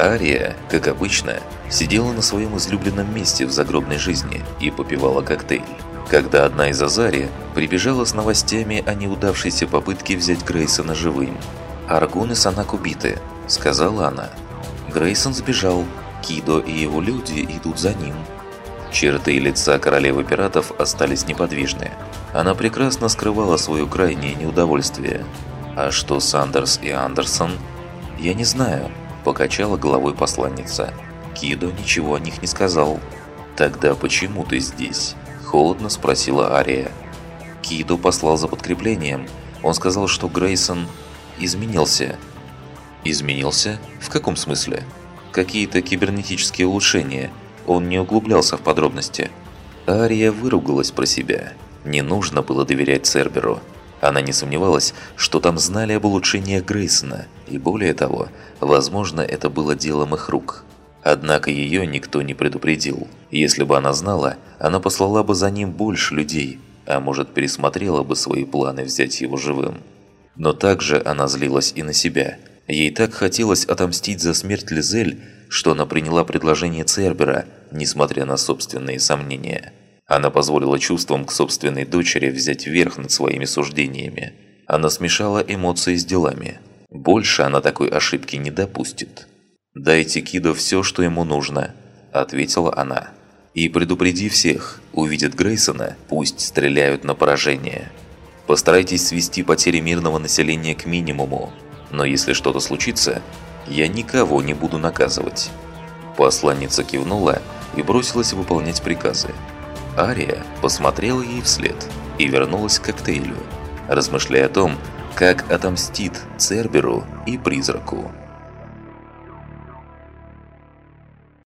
Ария, как обычно, сидела на своем излюбленном месте в загробной жизни и попивала коктейль. Когда одна из Азари прибежала с новостями о неудавшейся попытке взять Грейсона живым. «Аргун и Санак убиты», — сказала она. Грейсон сбежал, Кидо и его люди идут за ним. Черты лица королевы пиратов остались неподвижны. Она прекрасно скрывала свое крайнее неудовольствие. А что Сандерс и Андерсон? Я не знаю, покачала головой посланница. Кидо ничего о них не сказал. Тогда почему ты здесь? Холодно спросила Ария. Кидо послал за подкреплением. Он сказал, что Грейсон изменился. Изменился? В каком смысле? Какие-то кибернетические улучшения. Он не углублялся в подробности. Ария выругалась про себя. Не нужно было доверять Церберу. Она не сомневалась, что там знали об улучшениях Грейсона, и более того, возможно, это было делом их рук. Однако ее никто не предупредил. Если бы она знала, она послала бы за ним больше людей, а может пересмотрела бы свои планы взять его живым. Но также она злилась и на себя. Ей так хотелось отомстить за смерть Лизель, что она приняла предложение Цербера, несмотря на собственные сомнения. Она позволила чувствам к собственной дочери взять верх над своими суждениями. Она смешала эмоции с делами. Больше она такой ошибки не допустит. «Дайте Кидо все, что ему нужно», – ответила она. «И предупреди всех, увидят Грейсона, пусть стреляют на поражение. Постарайтесь свести потери мирного населения к минимуму, но если что-то случится, я никого не буду наказывать». Посланница кивнула и бросилась выполнять приказы. Ария посмотрела ей вслед и вернулась к коктейлю, размышляя о том, как отомстит Церберу и Призраку.